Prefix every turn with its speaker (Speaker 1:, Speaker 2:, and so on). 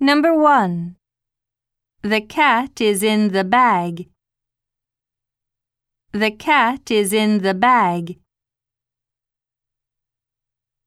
Speaker 1: Number 1. The cat is in the bag. The cat is in the bag.